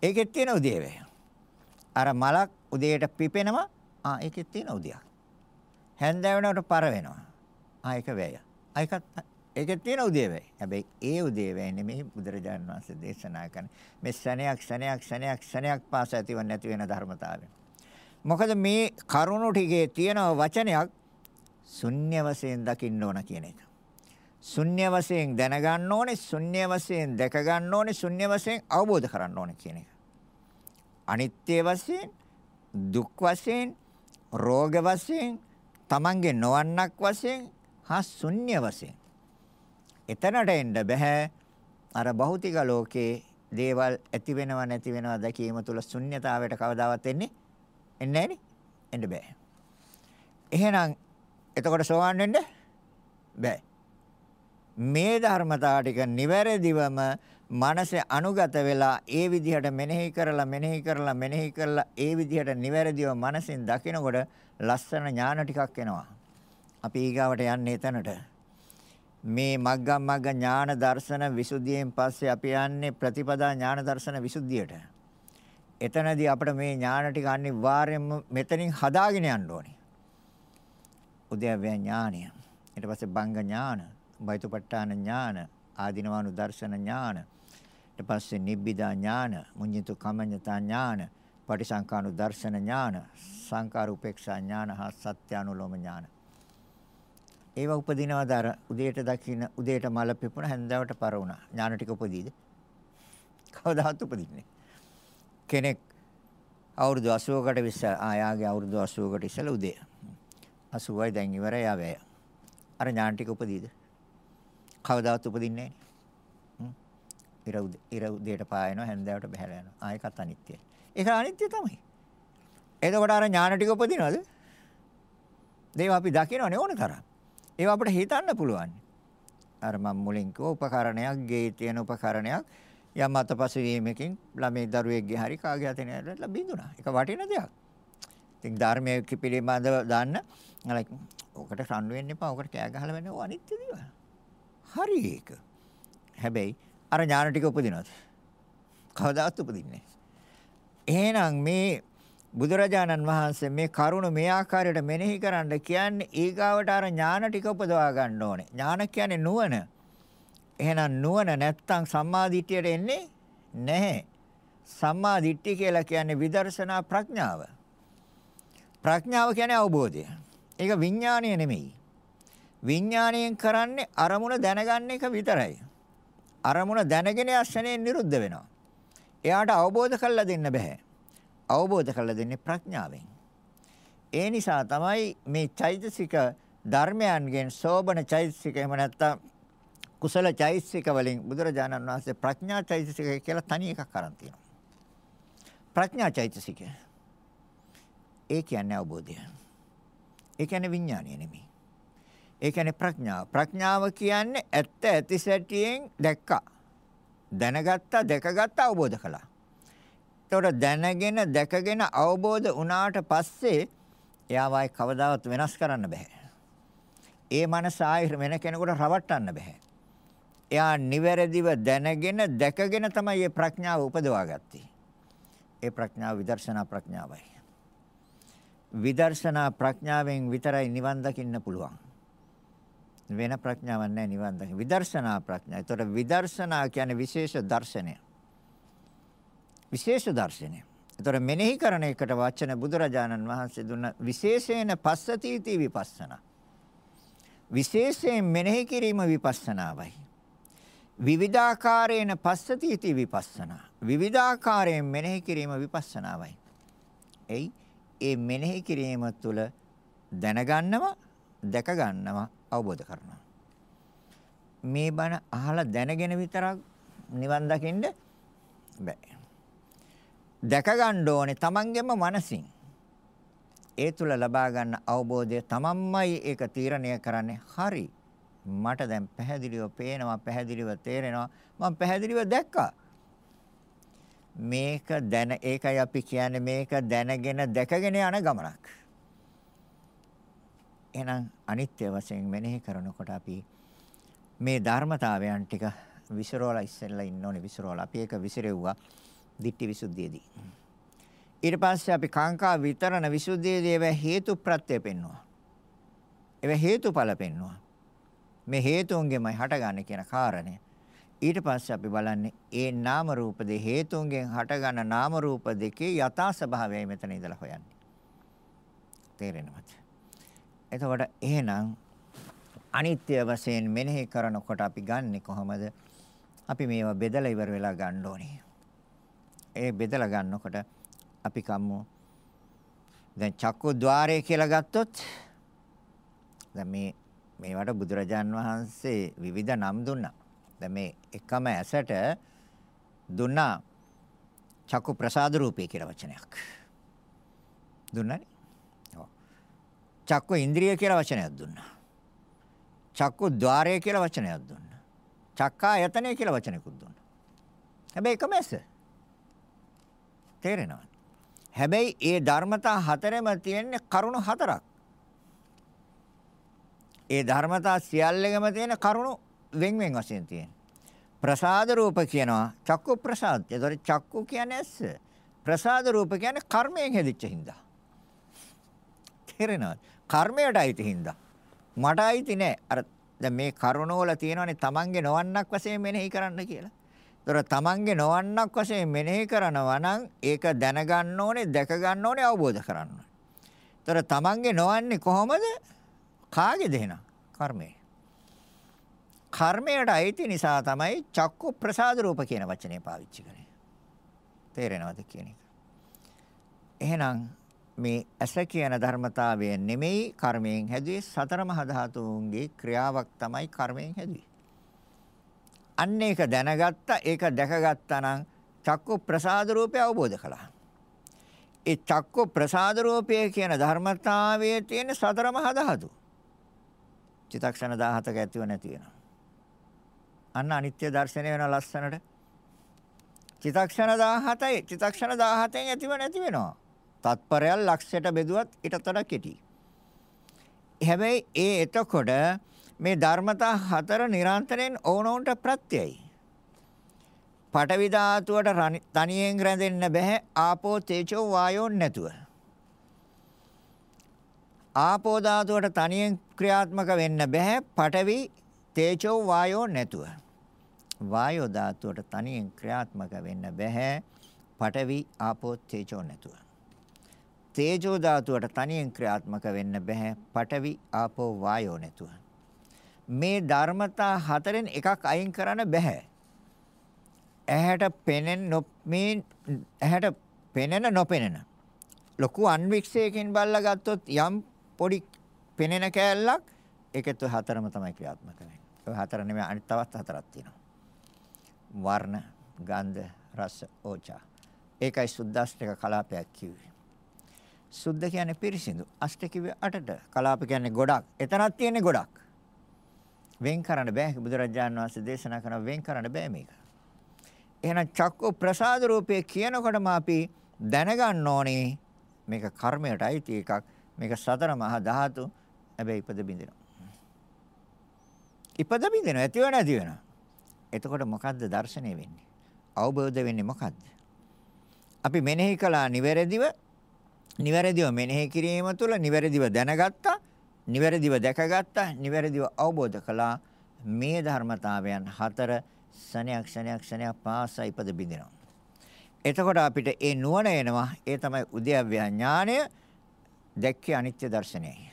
ඒකෙත් තියෙන උදේවැය. අර මලක් උදේට පිපෙනවා. ආ ඒකෙත් තියෙන උදයක්. හැන්දෑව වෙනකොට පර වෙනවා. ආ ඒක වැය. ආයකත් ඒකේ තියෙන උදේවැය. හැබැයි ඒ උදේවැය නෙමෙයි බුදුරජාණන් වහන්සේ දේශනා කරන්නේ. මේ ශණයක් ශණයක් ශණයක් ශණයක් පාස ඇතිව නැති වෙන ධර්මතාවය. මොකද මේ කරුණු ටිකේ තියෙන වචනයක් ශුන්‍ය වශයෙන් දකින්න ඕන කියන එක. ශුන්‍ය වශයෙන් දැනගන්න ඕනේ, ශුන්‍ය වශයෙන් දැක ගන්න ඕනේ, ශුන්‍ය වශයෙන් අවබෝධ කරන්න ඕනේ කියන එක. අනිත්‍ය වශයෙන්, දුක් වශයෙන්, රෝග වශයෙන්, තමන්ගේ නොවන්නක් වශයෙන්, හා ශුන්‍ය වශයෙන් එතනට එන්න බෑ. අර භෞතික ලෝකේ දේවල් ඇති වෙනව නැති වෙනව දැකීම තුළ ශුන්්‍යතාවයට කවදාවත් එන්නේ එන්නේ නැහෙනි. එන්න බෑ. එහෙනම් එතකොට සෝවන් වෙන්න බෑ. මේ ධර්මතාව ටික නිවැරදිවම මනසේ අනුගත වෙලා ඒ විදිහට මෙනෙහි කරලා මෙනෙහි කරලා මෙනෙහි කරලා ඒ විදිහට නිවැරදිව මනසින් දකිනකොට ලස්සන ඥාන ටිකක් එනවා. අපි ඊගාවට යන්නේ එතනට. මේ මග්ගම් මග්ග ඥාන දර්ශන විසුද්ධියෙන් පස්සේ අපි යන්නේ ප්‍රතිපදා ඥාන දර්ශන විසුද්ධියට. එතනදී අපිට මේ ඥාන ටික අනිවාර්යයෙන්ම මෙතනින් හදාගෙන යන්න ඕනේ. උද්‍යව්‍ය ඥානය. ඊට පස්සේ බංග ඥාන, බයිතුපට්ඨාන ඥාන, ආධිනවානු දර්ශන ඥාන. ඊට පස්සේ නිබ්බිදා ඥාන, මුඤ්ඤිතු කමඤ්ඤතා ඥාන, පටිසංකානු දර්ශන ඥාන, සංකාර උපේක්ෂා ඥාන හා සත්‍යානුලෝම ඥාන. ඒවා උපදිනවද අර උදේට දකින්න උදේට මල පිපුණ හැන්දෑවට පර වුණා. ඥාන ටික උපදීද? කවදාවත් උපදින්නේ කෙනෙක් අවුරුදු 80කට විශ්ස ආයාගේ අවුරුදු 80කට ඉස්සෙල්ලා උදේ 80යි දැන් ඉවරයි ආවේ. අර ඥාන ටික උපදීද? කවදාවත් උපදින්නේ නැහැ. ඉර උදේ ඉර උදේට පායනවා හැන්දෑවට බහැලා යනවා. ආයෙකත් අනිත්‍යයි. ඒක අනිත්‍ය තමයි. එතකොට අර ඥාන ටික උපදිනවද? දේව අපි දකිනවනේ ඕන තරම්. ඒව අපිට හිතන්න පුළුවන්. අර මම මුලින් කිව්ව උපකරණයක්, ගේ තියෙන උපකරණයක් යම් අතපසු වීමකින් ළමයි දරුවෙක්ගේ හරි කාගේ අතේ නෑරලා බින්දුනා. ඒක වටින දෙයක්. ඉතින් ධර්මයේ පිළිබඳව දාන්න like ඔකට රන් වෙන්න එපා. ඔකට කෑ ගහලා වෙන්නේ ඕ අනිත්‍ය දේවල්. හරි ඒක. හැබැයි අර ඥාන ටික උපදිනවද? කවදාවත් උපදින්නේ නැහැ. එහෙනම් මේ බුදුරජාණන් වහන්සේ මේ කරුණ මේ ආකාරයට මෙනෙහි කරන්න කියන්නේ ඊගාවට අර ඥාන ටික උපදවා ගන්න ඕනේ. ඥාන කියන්නේ නුවණ. එහෙනම් නුවණ නැත්තම් සම්මා දිට්ඨියට එන්නේ නැහැ. සම්මා දිට්ඨිය කියලා කියන්නේ විදර්ශනා ප්‍රඥාව. ප්‍රඥාව කියන්නේ අවබෝධය. ඒක විඥාණය නෙමෙයි. විඥාණයෙන් කරන්නේ අරමුණ දැනගන්න එක විතරයි. අරමුණ දැනගෙන යස්සනේ නිරුද්ධ වෙනවා. එයාට අවබෝධ කරලා දෙන්න බෑ. අවබෝධ කරලා දෙන්නේ ප්‍රඥාවෙන්. ඒ නිසා තමයි මේ චෛතසික ධර්මයන්ගෙන් සෝබන චෛතසික එහෙම නැත්නම් කුසල චෛතසික වලින් බුදුරජාණන් වහන්සේ ප්‍රඥා චෛතසික කියලා තනි එකක් අරන් තියෙනවා. ප්‍රඥා චෛතසික. ඒ කියන්නේ අවබෝධය. ඒ කියන්නේ විඥානය නෙමෙයි. ඒ කියන්නේ ප්‍රඥාව. ප්‍රඥාව කියන්නේ ඇත්ත ඇති සැටියෙන් දැක්කා. දැනගත්තා, දැකගත්තා, අවබෝධ කළා. ඒතකොට දැනගෙන දැකගෙන අවබෝධ වුණාට පස්සේ එයාවයි කවදාවත් වෙනස් කරන්න බෑ. ඒ මනස ආයෙ වෙන කෙනෙකුට රවට්ටන්න බෑ. එයා නිවැරදිව දැනගෙන දැකගෙන තමයි මේ ප්‍රඥාව උපදවා ගත්තේ. ඒ ප්‍රඥාව විදර්ශනා ප්‍රඥාවයි. විදර්ශනා ප්‍රඥාවෙන් විතරයි නිවන් දකින්න පුළුවන්. වෙන ප්‍රඥාවක් නැහැ නිවන් දකින්න. විදර්ශනා ප්‍රඥා. ඒතකොට විදර්ශනා කියන්නේ විශේෂ දර්ශනය. විශේෂ දර්ශනය. ඒතකොට මෙනෙහි කරන එකට වචන බුදුරජාණන් වහන්සේ දුන්න විශේෂයෙන් පස්සතිති විපස්සනා. විශේෂයෙන් මෙනෙහි කිරීම විපස්සනාවයි. විවිධාකාරයෙන් පස්සතිති විපස්සනා. විවිධාකාරයෙන් මෙනෙහි කිරීම විපස්සනාවයි. එයි ඒ මෙනෙහි කිරීම තුළ දැනගන්නවා, දැක ගන්නවා, අවබෝධ කරනවා. මේ බණ අහලා දැනගෙන විතරක් නිවන් දකින්න බෑ. දැක ගන්න ඕනේ තමන්ගේම මනසින්. ඒ තුල ලබා ගන්න අවබෝධය තමන්මයි ඒක තීරණය කරන්නේ. හරි. මට දැන් පැහැදිලිව පේනවා, පැහැදිලිව තේරෙනවා. මම පැහැදිලිව දැක්කා. මේක දැන ඒකයි අපි කියන්නේ මේක දැනගෙන දැකගෙන යන ගමනක්. එහෙනම් අනිත්‍ය වශයෙන් මෙනෙහි කරනකොට අපි මේ ධර්මතාවයන් ටික විසිරෝලා ඉස්සෙල්ලා ඉන්න ඕනේ විසිරෝලා. අපි ඒක විසිරෙව්වා. ditthi visuddhiyේදී. ඊට පස්සේ අපි කාංකා විතරණ විසුද්ධියේදී ඒව හේතු ප්‍රත්‍ය පෙන්නවා. ඒව හේතුඵල පෙන්නවා. මේ හේතුන්ගෙමයි හටගන්නේ කියන කාරණය. ඊට පස්සේ අපි බලන්නේ ඒ නාම රූප දෙ හේතුන්ගෙන් හටගන්න නාම රූප දෙකේ යථා ස්වභාවයයි මෙතන ඉඳලා හොයන්නේ. තේරෙනවද? එතකොට එහෙනම් අනිත්‍ය වශයෙන් මෙනෙහි කරනකොට අපි ගන්නෙ කොහොමද? අපි මේවා බෙදලා ඉවර වෙලා ගන්න ඕනේ. ඒ බෙදලා ගන්නකොට අපි කම්මු දැන් චක්කු ద్వාරය කියලා ගත්තොත් දැන් මේ මේවට බුදුරජාන් වහන්සේ විවිධ නම් දුන්නා. දැන් මේ එකම ඇසට දුන්නා චක්කු ප්‍රසාද රූපේ කියලා වචනයක්. දුන්නානේ? ඔව්. චක්කු ඉන්ද්‍රිය කියලා වචනයක් දුන්නා. චක්කු ద్వාරය කියලා වචනයක් දුන්නා. චක්කා යතනය කියලා වචනයකුත් දුන්නා. හැබැයි එකම ඇස. තේරෙනවද? හැබැයි ඒ ධර්මතා හතරෙම තියෙන්නේ කරුණු හතරක්. ඒ ධර්මතා සියල්ලෙම තියෙන කරුණු වෙන් වෙන් වශයෙන් තියෙන. ප්‍රසාද රූප කියනවා චක්කු ප්‍රසාද. ඒතකොට චක්කු කියන්නේ ඇස. ප්‍රසාද රූප කියන්නේ කර්මයෙන් හැදිච්ච හින්දා. තේරෙනවද? කර්මයට අයිති හින්දා. මට අයිති නෑ. අර දැන් මේ කරුණවල තියෙනවනේ Tamange නොවන්නක් වශයෙන් මෙනෙහි කරන්න කියලා. ඒතර තමන්ගේ නොවන්නක් වශයෙන් මෙනෙහි කරනවා නම් ඒක දැනගන්න ඕනේ, දැක ගන්න ඕනේ, අවබෝධ කරන්න ඕනේ. ඒතර තමන්ගේ නොවන්නේ කොහොමද? කාගේද එහෙනම්? කර්මය. කර්මයට අයිති නිසා තමයි චක්කු ප්‍රසාද රූප කියන වචනේ පාවිච්චි කරන්නේ. තේරෙනවද කියන එක? එහෙනම් මේ ඇස කියන ධර්මතාවය නෙමෙයි කර්මයෙන් හැදුවේ සතර මහා ධාතුන්ගේ ක්‍රියාවක් තමයි කර්මයෙන් හැදුවේ. අන්න ඒක දැනගත්තා ඒක දැකගත්තා නම් චක්කු ප්‍රසාද රූපය අවබෝධ කළා. ඒ චක්කු ප්‍රසාද රූපය කියන ධර්මතාවයේ තියෙන සතර මහා ධාතු. චිතක්ෂණ 17ක ඇතිව නැති වෙනවා. අන්න අනිත්‍ය දර්ශනය වෙන ලස්සනට. චිතක්ෂණ 17යි චිතක්ෂණ 17න් ඇතිව නැති වෙනවා. තත්පරයල් ලක්ෂයට බෙදුවත් ඊටතර කෙටි. හැබැයි ඒ එතකොට මේ ධර්මතා හතර නිරන්තරයෙන් ඕනෝන්ට ප්‍රත්‍යයයි. පඨවි ධාතුවට තනියෙන් රැඳෙන්න බෑ ආපෝ තේජෝ වායෝ නැතුව. ආපෝ ධාතුවට තනියෙන් ක්‍රියාත්මක වෙන්න බෑ පඨවි තේජෝ වායෝ නැතුව. වායෝ ධාතුවට තනියෙන් ක්‍රියාත්මක වෙන්න බෑ පඨවි ආපෝ තේජෝ නැතුව. තේජෝ ධාතුවට තනියෙන් ක්‍රියාත්මක වෙන්න බෑ පඨවි ආපෝ වායෝ නැතුව. මේ ධර්මතා හතරෙන් එකක් අයින් කරන්න බෑ. ඇහැට පෙනෙන මේ ඇහැට පෙනෙන නොපෙනෙන ලොකු අන්වික්ෂයකින් බල්ලා ගත්තොත් යම් පොඩි පෙනෙන කෑල්ලක් ඒකෙත් හතරම තමයි ක්‍රියාත්මක වෙන්නේ. ඔය හතර නෙමෙයි අනිත් තවත් හතරක් තියෙනවා. වර්ණ, ගන්ධ, රස, ඕජා. ඒකයි සුද්දාෂ්ටක කලාපයක් කිව්වේ. සුද්ධ කියන්නේ පිරිසිදු. අෂ්ට කිව්වේ අටට. කලාප කියන්නේ ගොඩක්. එතනක් තියෙන්නේ ගොඩක්. වෙන් කරන්න බෑ බුදුරජාණන් වහන්සේ දේශනා කරන වෙන් කරන්න බෑ මේක. එහෙනම් චක්කු ප්‍රසාද රූපේ කියනකොටම අපි දැනගන්න ඕනේ මේක කර්මයට අයිති එකක්. මේක සතර මහා ධාතු. හැබැයි ඉපද බින්දිනවා. ඉපද බින්දිනවා ඇතිව නැති වෙනවා. එතකොට මොකද්ද දර්ශනය වෙන්නේ? අවබෝධ වෙන්නේ මොකද්ද? අපි මෙනෙහි කළා නිවැරදිව නිවැරදිව මෙනෙහි කිරීම තුළ නිවැරදිව දැනගත්තා නිවැරදිව දැකගත්තා නිවැරදිව අවබෝධ කළා මේ ධර්මතාවයන් හතර ශණයක් ශණයක් ශණයක් පාසා ඉපද බින්දිනවා. එතකොට අපිට ඒ නුවණ එනවා ඒ තමයි උද්‍යව්‍ය ඥානය දැක්කේ අනිත්‍ය දර්ශනයයි.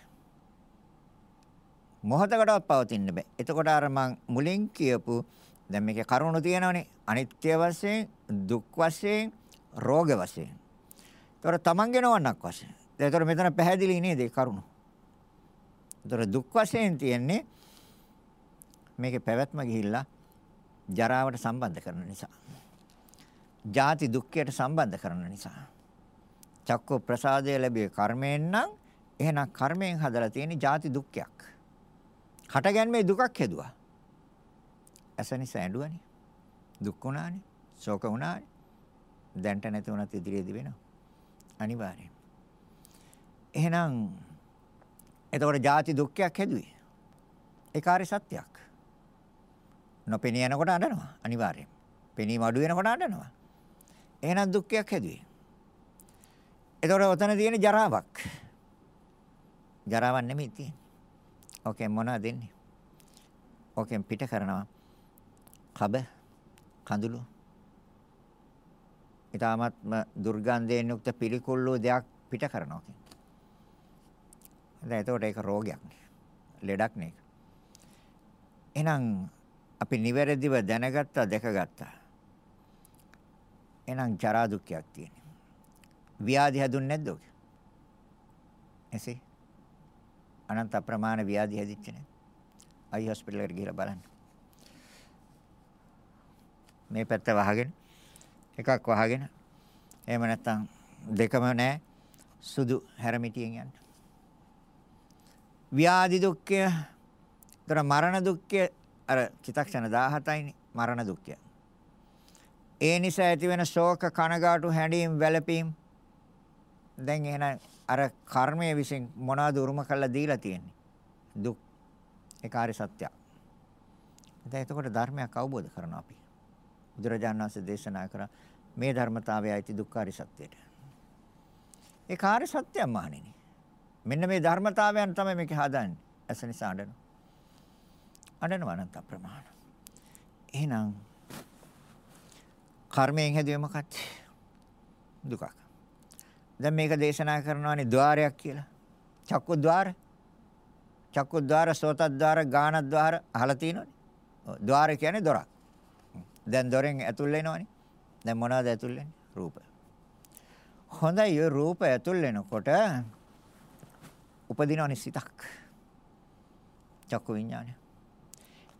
මොහතකටවත් පවතින්න බෑ. එතකොට අර මං මුලින් කියපු දැන් මේකේ කරුණු තියෙනවනේ අනිත්‍ය වශයෙන් දුක් වශයෙන් රෝග වශයෙන්. ඒතර තමන්ගේ නවන්නක් වශයෙන්. ඒතර මෙතන පැහැදිලි නේද ඒ කරුණු. ඒතර දුක් වශයෙන් තියෙන්නේ මේකේ පැවැත්ම ගිහිල්ලා ජරාවට සම්බන්ධ කරන නිසා. ජාති දුක්ඛයට සම්බන්ධ කරන නිසා. චක්ක ප්‍රසාදය ලැබිය කර්මයෙන් නම් එහෙනම් කර්මයෙන් හදලා තියෙන ජාති දුක්ඛයක්. හටගැන්මේ දුකක් හදුවා. ඇස නිසා ඇඬුවනේ. දුක් වුණානේ. ශෝක වුණානේ. දැන්ට නැති වුණත් ඉදිරියේදී වෙනවා. අනිවාර්යෙන්. එහෙනම් එතකොට ජාති දුක්ඛයක් හැදුවේ. ඒ කාර්ය සත්‍යයක්. නොපෙනී යනකොට අඬනවා අනිවාර්යෙන්. පෙනීම අඩු වෙනකොට අඬනවා. එහෙනම් දුක්ඛයක් හැදුවේ. එතකොට ඔතන තියෙන ජරාවක්. ජරාවක් නෙමෙයි තියෙන්නේ. ඕකෙන් මොනවද දෙන්නේ? ඕකෙන් පිට කරනවා. කබ කඳුළු. ඊටාත්ම දුර්ගන්ධයෙන් යුක්ත පිළිකුල්ලෝ දෙයක් පිට කරනවා කියන්නේ. දැන් එතකොට ඒක රෝගයක් නේ. ලෙඩක් නේ. එහෙනම් අපි නිවැරදිව දැනගත්තා දැකගත්තා. එහෙනම් ජරා දුක්ඛයක් තියෙනවා. ව්‍යාධි හැදුන්නේ නැද්ද ඔක? එසේ අනන්ත ප්‍රමාණ ව්‍යාධි හැදිච්ච නේද? අයි හොස්පිටල් එකට ගිහලා බලන්න. මේ පැත්ත වහගෙන එකක් වහගෙන එහෙම නැත්නම් දෙකම නැහැ සුදු හැරමිටියෙන් යන්න. ව්‍යාධි දුක්ඛය, ତර මරණ දුක්ඛය අර චිත්තක්ෂණ 17යිනේ මරණ දුක්ඛය. ඒ නිසා ඇතිවෙන ශෝක කනගාටු හැඬීම් වැළපීම් දැන් එහෙනම් අර කර්මය විසින් මොනවද උරුම කරලා දීලා තියෙන්නේ දුක් ඒ කාර්ය සත්‍යය. දැන් එතකොට ධර්මයක් අවබෝධ කරනවා අපි. බුදුරජාණන් වහන්සේ දේශනා කරා මේ ධර්මතාවය ඇති දුක්ඛාරි සත්‍යයට. ඒ කාර්ය සත්‍යය මහණෙනි. මෙන්න මේ ධර්මතාවයන් තමයි මේක හදන්නේ. ඇස නිසා අඬනවා. අඬනවා අනන්ත ප්‍රමාණ. එහෙනම් කර්මයෙන් හැදුවේ මොකක්ද? දුකක්. දැන් මේක දේශනා කරනවානේ ద్వාරයක් කියලා. චක්කු ద్వාර. චක්කු ద్వාර, සෝත ద్వාර, ගාන ద్వාර අහලා තියෙනවනේ. ద్వාර කියන්නේ දොරක්. දැන් දොරෙන් ඇතුල් වෙනවනේ. දැන් මොනවද ඇතුල් වෙන්නේ? රූප. හොඳයි ඔය රූප ඇතුල් වෙනකොට උපදිනවනේ සිතක්. චක්කු විඥානය.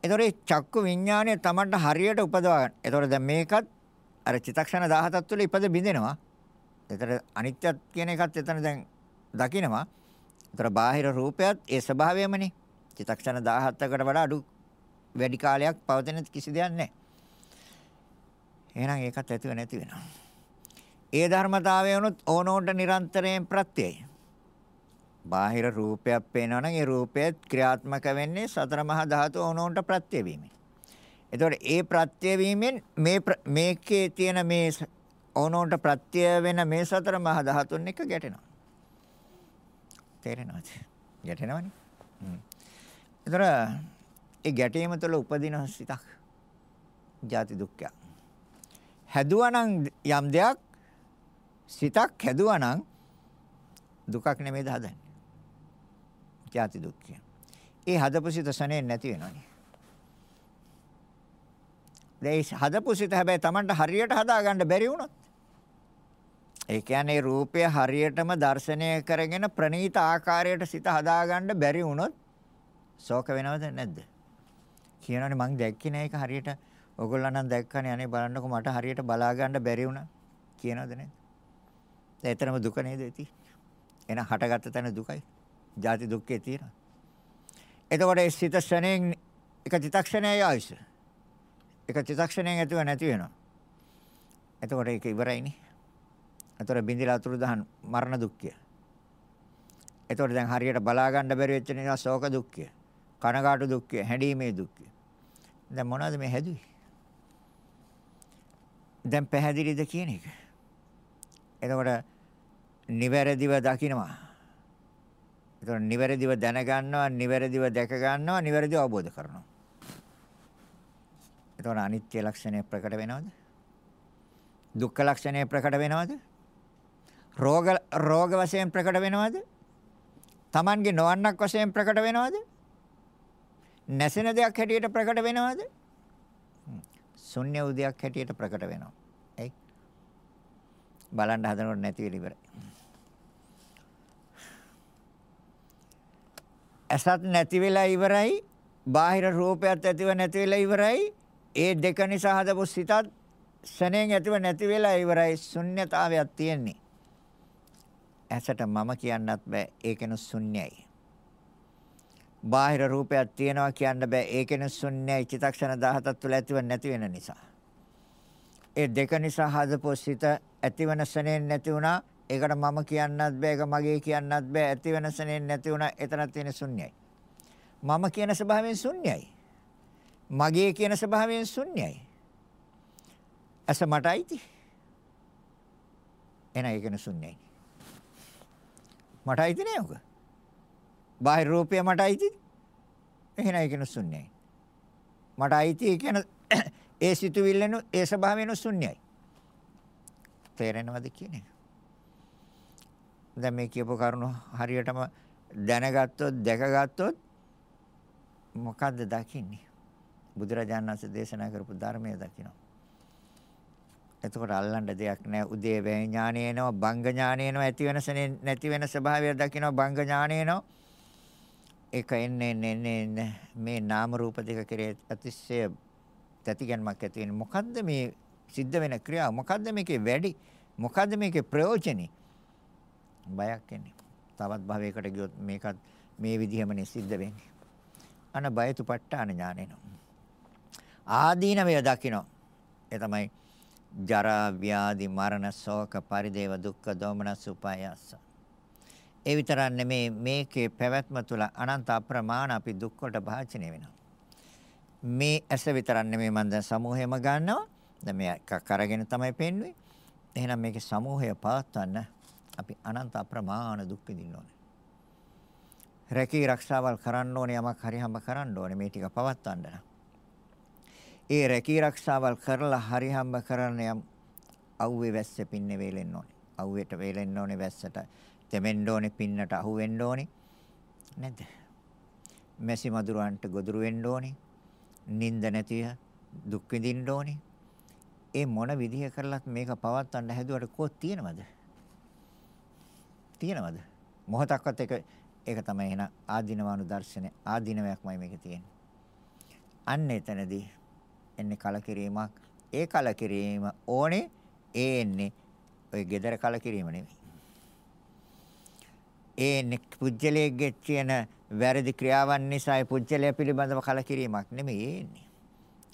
ඒතොරේ චක්කු විඥානය Tamanට හරියට උපදවා ගන්න. ඒතොර දැන් මේකත් අර චිත්තක්ෂණ 17ක් තුළ ඉපද බිඳෙනවා. ඒතර අනිත්‍යත් කියන එකත් එතන දැන් දකිනවා. ඒතර බාහිර රූපයත් ඒ ස්වභාවයමනේ. චිත්තක්ෂණ 17කට වඩා අඩු වැඩි කාලයක් පවතින කිසි දෙයක් නැහැ. එහෙනම් ඒකත් ඇතිව නැති වෙනවා. ඒ ධර්මතාවය වුණොත් ඕනෝන්ට නිරන්තරයෙන් ප්‍රත්‍යයයි. බාහිර රූපයක් පේනවනම් ඒ රූපයත් ක්‍රියාත්මක වෙන්නේ සතර මහා ධාතු ඕනෝන්ට ප්‍රත්‍ය වීමෙන්. එතකොට ඒ ප්‍රත්‍ය වීමෙන් මේ මේකේ තියෙන මේ ඕනෝන්ට ප්‍රත්‍ය වෙන මේ සතර මහා ධාතුන් එක ගැටෙනවා. තේරෙනවද? ගැටෙනවනේ. හ්ම්. ඒතර ඒ ගැටීම තුළ උපදින සිතක්. ජාති දුක්ඛය. හැදුවනම් යම් දෙයක් සිතක් හැදුවනම් දුකක් නෙමෙයිද හදන්නේ. ජාති දුක්ඛය. ඒ හදපු සිත සනේ නැති වෙනවනේ. ඒ හදපු සිත හැබැයි Tamanට හරියට හදාගන්න බැරි වුණොත් ඒ කියන්නේ රූපය හරියටම දර්ශනය කරගෙන ප්‍රනීත ආකාරයට සිත හදාගන්න බැරි වුණොත් ශෝක වෙනවද නැද්ද? කියනවනේ මං දැක්කේ නෑ ඒක හරියට ඔයගොල්ලෝ නම් දැක්කනේ අනේ බලන්නකො මට හරියට බලා ගන්න බැරි වුණා කියනවද නේද? එතරම් දුක නේද ඇති? එහෙනම් හටගත්ත තැන දුකයි. ජාති දුක්ඛේ තියෙනවා. එතකොට ඒ සිත ශණයෙන් එක චිත්තක්ෂණයයි ආයුෂ. එක චිත්තක්ෂණයෙන් ඇතිව නැති වෙනවා. එතකොට ඒක ඉවරයිනේ. එතකොට බින්දිලා අතුරු දහන් මරණ දුක්ඛය. එතකොට දැන් හරියට බලා ගන්න බැරි වෙච්ච නිසා ශෝක දුක්ඛය. කනගාටු දුක්ඛය, හැඬීමේ දුක්ඛය. දැන් මොනවද මේ හැදුවේ? දැන් පැහැදිලිද කියන එක. එතකොට නිවැරදිව දකින්නවා. එතකොට නිවැරදිව දැනගන්නවා, නිවැරදිව දැක ගන්නවා, නිවැරදිව අවබෝධ කරනවා. එතකොට අනිත්‍ය ලක්ෂණය ප්‍රකට වෙනවද? දුක්ඛ ලක්ෂණය ප්‍රකට වෙනවද? රෝග රෝග වශයෙන් ප්‍රකට වෙනවද? Tamange නොවන්නක් වශයෙන් ප්‍රකට වෙනවද? නැසෙන දෙයක් හැටියට ප්‍රකට වෙනවද? ශුන්‍ය උදයක් හැටියට ප්‍රකට වෙනවා. එයි. බලන්න හදනකොට නැති වෙලා ඉවරයි. අසත් නැති වෙලා ඉවරයි. බාහිර රූපයත් ඇතිව නැති වෙලා ඉවරයි. ඒ දෙක නිසා හදපු සිතත් ශණයෙන් ඇතිව නැති වෙලා ඉවරයි. ශුන්්‍යතාවයක් තියෙන්නේ. ඇසට මම කියන්නත් බෑ. ඒකෙනු ශුන්‍යයි. බාහිර රූපයක් තියෙනවා කියන්න බෑ. ඒකෙන ශුන්‍යයි චිතක්ෂණ 17ක් තුළ ඇතිව නැති වෙන නිසා. ඒ දෙක නිසා හදපු සිත ඇතිවන සනෙන් නැති වුණා. ඒකට මම කියන්නත් බෑ. ඒක මගේ කියන්නත් බෑ. ඇතිවන සනෙන් නැති වුණා. එතන තියෙන ශුන්‍යයි. මම කියන ස්වභාවයෙන් ශුන්‍යයි. මගේ කියන ස්වභාවයෙන් ශුන්‍යයි. අස මට අයිති. එන ඒකන ශුන්‍යයි. මට අයිති නෑ ඔක. බාහිර රූපය මට අයිතිද? එහෙනම් ඒකන ශුන්‍යයි. මට අයිති කියන ඒ සිතුවිල්ලන ඒ ස්වභාවයන ශුන්‍යයි. තේරෙනවද කියන්නේ? දැන් මේ කියපු කරුණු හරියටම දැනගත්තොත් දැකගත්තොත් මොකද්ද දකින්නේ? බුදුරජාණන් වහන්සේ දේශනා කරපු ධර්මය දකිනවා. එතකොට අල්ලන්න දෙයක් නැහැ. උදේ වේ ඥානය එනවා, බංග ඥානය එනවා, ඇති වෙනසනේ නැති වෙන ස්වභාවය දකිනවා, බංග ඥානය එනවා. ඒක එන්නේ එන්නේ මේ නාම රූප දෙක කෙරේ අතිශය තැතිගැන්මක් ඇති වෙන්නේ. මොකද්ද මේ සිද්ධ වෙන ක්‍රියාව? මොකද්ද මේකේ වැඩි? මොකද්ද මේකේ ප්‍රයෝජනේ? බයක් එන්නේ. තවත් භවයකට ගියොත් මේකත් මේ විදිහමනේ සිද්ධ වෙන්නේ. අන බයතුපට්ඨාන ඥානෙන. ආදීනවය දකින්න. ඒ තමයි ජරා ව්‍යාධි මරණ ශෝක පරිදේව දුක්ඛ දෝමනස් උපායස්ස. ඒ විතරක් නෙමේ මේකේ පැවැත්ම තුළ අනන්ත අප්‍රමාණ අපි දුක් වලට භාජනය වෙනවා. මේ ඇස විතරක් නෙමේ මම දැන් සමූහයම ගන්නවා. දැන් මේ එකක් අරගෙන තමයි පෙන්වන්නේ. එහෙනම් මේකේ සමූහය පවත්වන්න අපි අනන්ත අප්‍රමාණ දුක් විඳින්න ඕනේ. රැකී ආරක්ෂාවල් කරන්න ඕනේ යමක් හරි හම්බ කරන්න ඕනේ මේ ටික පවත්වන්න. ඒ රැකී ආරක්ෂාවල් කරලා හරි හම්බ කරන යම් අවුවේ වැස්ස පින්නේ වේලෙන්න ඕනේ. අවුවට වේලෙන්න ඕනේ වැස්සට. තෙමෙන්න ඕනේ පින්නට අහු වෙන්න ඕනේ නේද? මැසි මදුරන්ට ගොදුරු වෙන්න ඕනේ. නිින්ද නැතිව දුක් විඳින්න ඕනේ. ඒ මොන විදිහ කරලත් මේක පවත්වන්න හැදුවට කො තියනවද? තියනවද? මොහොතක්වත් ඒක ඒක තමයි එන ආධිනවානු දර්ශනය. ආධිනවයක්මයි මේක තියෙන්නේ. අන්න එතනදී එන්නේ කලකිරීමක්. ඒ කලකිරීම ඕනේ ඒ එන්නේ ඔය gedara කලකිරීම නෙවෙයි. ඒ පුජ්‍යලයේ තියෙන වැරදි ක්‍රියාවන් නිසා ඒ පුජ්‍යලය පිළිබඳව කලකිරීමක් නෙමෙයි එන්නේ.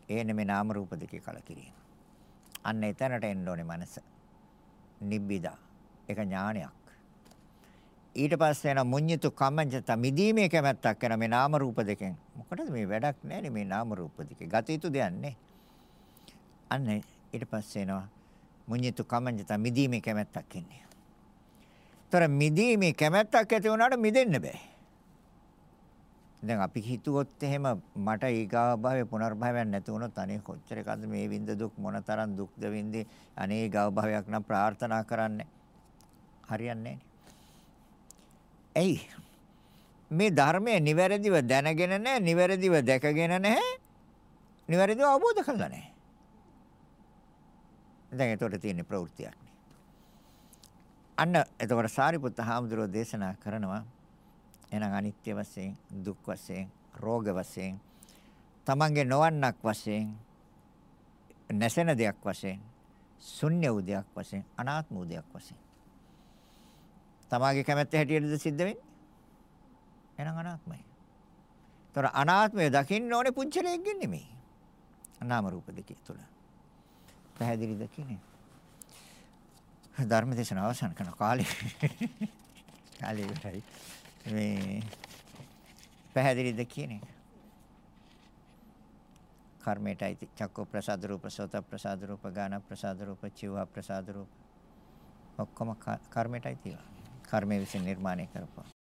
ඒ නෙමෙයි නාම රූප දෙකේ කලකිරීම. අන්න එතනට එන්න ඕනේ මනස. නිබ්බිදා. ඒක ඥානයක්. ඊට පස්සේ එන මුඤ්ඤිතු කම්මජත මිදීමේ කැමැත්තක් කරන මේ නාම රූප දෙකෙන්. මොකටද මේ වැඩක් නැහැ මේ නාම රූප දෙකේ. ගත යුතු දෙයක් නේ. අන්න ඊට පස්සේ එනවා මුඤ්ඤිතු කම්මජත මිදීමේ කැමැත්තක් එන්නේ. ତර මිදීමේ කැමැත්තක් ඇති වුණාට මිදෙන්න බෑ. දැන් අපි හිතුවොත් එහෙම මට ඊගාව භවයේ පුනර්භවයක් නැති වුණොත් අනේ කොච්චර එකද මේ විඳ දුක් මොනතරම් දුක්ද විඳි? අනේ ඊගාව භවයක් නම් ප්‍රාර්ථනා කරන්නේ. හරියන්නේ ඇයි මේ ධර්මයේ නිවැරදිව දැනගෙන නැහැ නිවැරදිව දැකගෙන නැහැ නිවැරදිව අවබෝධ කරලා නැහැ. දැන් ඒතකොට තියෙන ප්‍රවෘත්තියක් අන්න එතකොට සාරිපුත්ත හාමුදුරුවෝ දේශනා කරනවා එහෙනම් අනිත්‍ය වශයෙන් දුක් වශයෙන් රෝග වශයෙන් තමන්ගේ නොවන්නක් වශයෙන් නැසෙන දෙයක් වශයෙන් ශුන්‍ය උදයක් වශයෙන් අනාත්ම උදයක් වශයෙන් තමාගේ කැමැත්ත හැටියටද සිද්ධ වෙන්නේ එහෙනම් අනාත්මයි. ඒතර අනාත්මය දකින්න ඕනේ පුංචලයෙන් නෙමෙයි. නාම රූප දෙකේ තුල. පැහැදිලිද කියන්නේ? ධර්ම දේශනාව අවසන් කරන කාලේ කාලේ ඉවරයි. මේ පැහැදිලිද කියන එක? කර්මයටයි චක්ක ප්‍රසාද රූප සෝත ප්‍රසාද රූප ගාන ප්‍රසාද රූප චිව ප්‍රසාද රූප ඔක්කොම කර්මයටයි තියෙනවා. කර්මය විසින් නිර්මාණය කරපුවා.